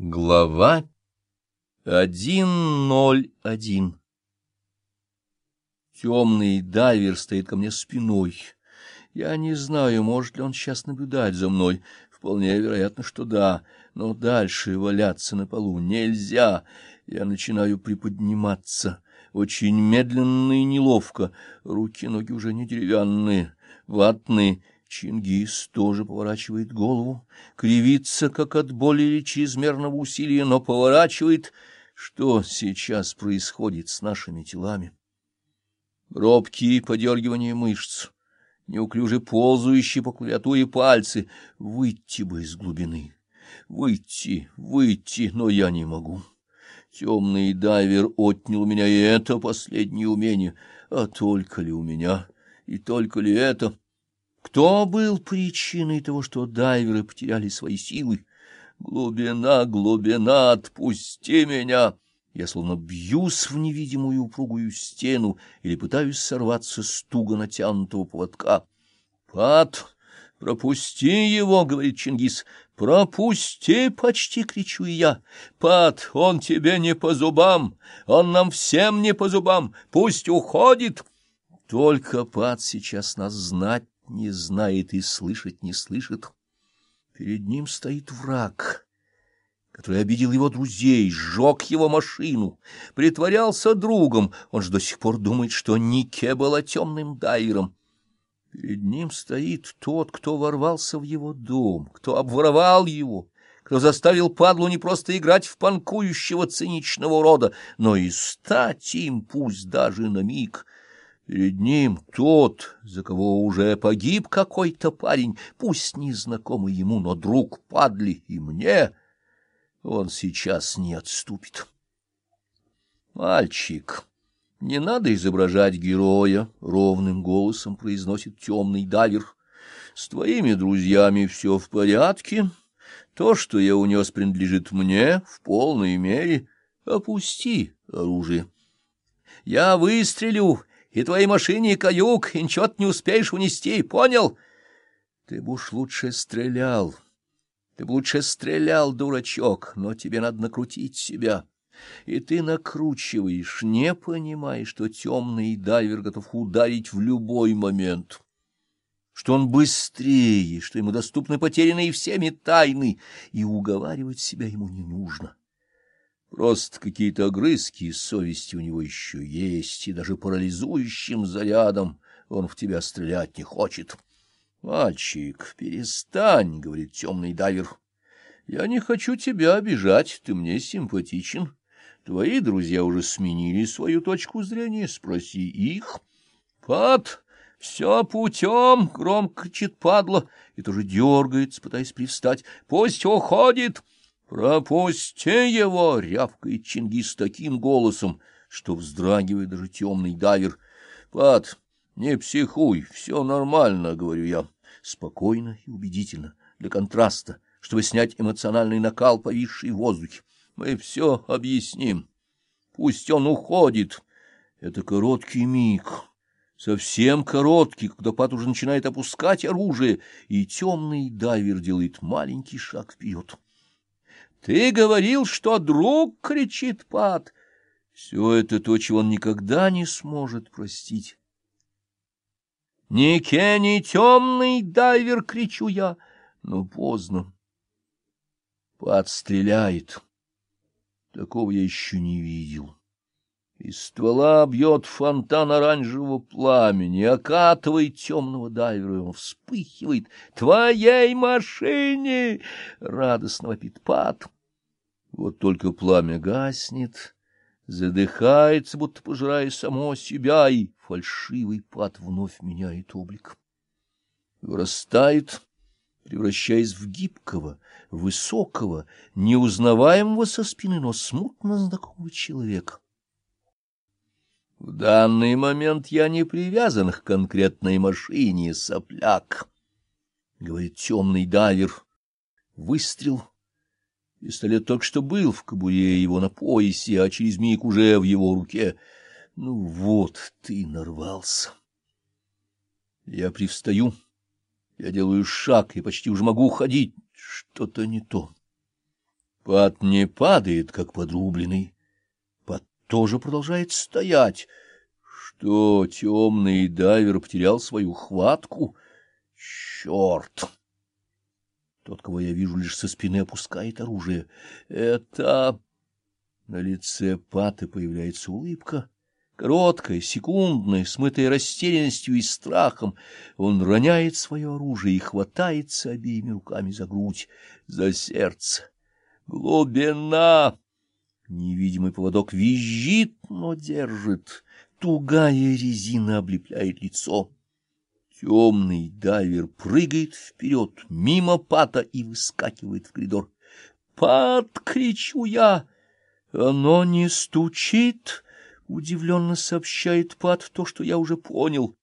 Глава 1.01 Темный дайвер стоит ко мне спиной. Я не знаю, может ли он сейчас наблюдать за мной. Вполне вероятно, что да, но дальше валяться на полу нельзя. Я начинаю приподниматься, очень медленно и неловко. Руки-ноги уже не деревянные, ватные, Чингис тоже поворачивает голову, кривится, как от боли или чрезмерного усилия, но поворачивает. Что сейчас происходит с нашими телами? Робкие подергивания мышц, неуклюже ползающие по клавиатуре пальцы. Выйти бы из глубины, выйти, выйти, но я не могу. Темный дайвер отнял у меня и это последнее умение. А только ли у меня, и только ли это... Кто был причиной того, что дайверы потеряли свои силы? Глубина, глубина, отпусти меня! Я словно бьюсь в невидимую упругую стену или пытаюсь сорваться с туго натянутого поводка. Пат, пропусти его, — говорит Чингис. Пропусти, — почти кричу я. Пат, он тебе не по зубам, он нам всем не по зубам, пусть уходит. Только Пат сейчас нас знать не знает и слышать не слышит. Перед ним стоит враг, который обидел его друзей, сжег его машину, притворялся другом. Он же до сих пор думает, что Нике была темным дайвером. Перед ним стоит тот, кто ворвался в его дом, кто обворовал его, кто заставил падлу не просто играть в панкующего циничного рода, но и стать им, пусть даже на миг — Перед ним тот, за кого уже погиб какой-то парень, пусть незнакомый ему, но друг падли и мне, он сейчас не отступит. Мальчик, не надо изображать героя, — ровным голосом произносит темный дайвер. С твоими друзьями все в порядке. То, что я унес, принадлежит мне в полной мере. Опусти оружие. Я выстрелю и твоей машине каюк, и ничего ты не успеешь унести, понял? Ты бы уж лучше стрелял. Ты бы лучше стрелял, дурачок, но тебе надо накрутить себя. И ты накручиваешь, не понимая, что темный дайвер готов ударить в любой момент, что он быстрее, что ему доступны потерянные всеми тайны, и уговаривать себя ему не нужно. Просто какие-то огрызки совести у него еще есть, и даже парализующим зарядом он в тебя стрелять не хочет. — Мальчик, перестань, — говорит темный дайвер. — Я не хочу тебя обижать, ты мне симпатичен. Твои друзья уже сменили свою точку зрения, спроси их. — Пат, все путем, — громко кричит падла, и тоже дергается, пытаясь привстать. — Пусть уходит! — «Пропусти его!» — рявкает Чингис таким голосом, что вздрагивает даже темный дайвер. «Пат, не психуй, все нормально», — говорю я, спокойно и убедительно, для контраста, чтобы снять эмоциональный накал, повисший в воздухе. «Мы все объясним. Пусть он уходит. Это короткий миг». Совсем короткий, когда Пат уже начинает опускать оружие, и темный дайвер делает маленький шаг вперед. — Ты говорил, что друг, — кричит Пат. Все это то, чего он никогда не сможет простить. — Ни Кенни темный дайвер, — кричу я, но поздно. Пат стреляет. Такого я еще не видел. Из ствола бьет фонтан оранжевого пламени, окатывает темного дайвера, он вспыхивает. «Твоей машине!» — радостно вопит Пат. Вот только пламя гаснет, задыхается, будто пожирая само себя, и фальшивый Пат вновь меняет облик. Вырастает, превращаясь в гибкого, высокого, неузнаваемого со спины, но смутно знакомого человека. В данный момент я не привязан к конкретной машине, сопляк, — говорит темный дайвер. Выстрел. Пистолет только что был в кобуре его на поясе, а через миг уже в его руке. Ну вот ты нарвался. Я привстаю. Я делаю шаг и почти уже могу уходить. Что-то не то. Пат не падает, как подрубленный. Пат тоже продолжает стоять. Что, темный дайвер потерял свою хватку? Черт! Тот, кого я вижу, лишь со спины опускает оружие. Это... На лице Паты появляется улыбка. Короткая, секундная, смытая растерянностью и страхом, он роняет свое оружие и хватается обеими руками за грудь, за сердце. Глубина! Невидимый поводок визжит, но держит. Тугая резина облепляет лицо. Темный дайвер прыгает вперед, мимо пата и выскакивает в коридор. «Пат!» — кричу я. «Оно не стучит!» — удивленно сообщает Пат то, что я уже понял.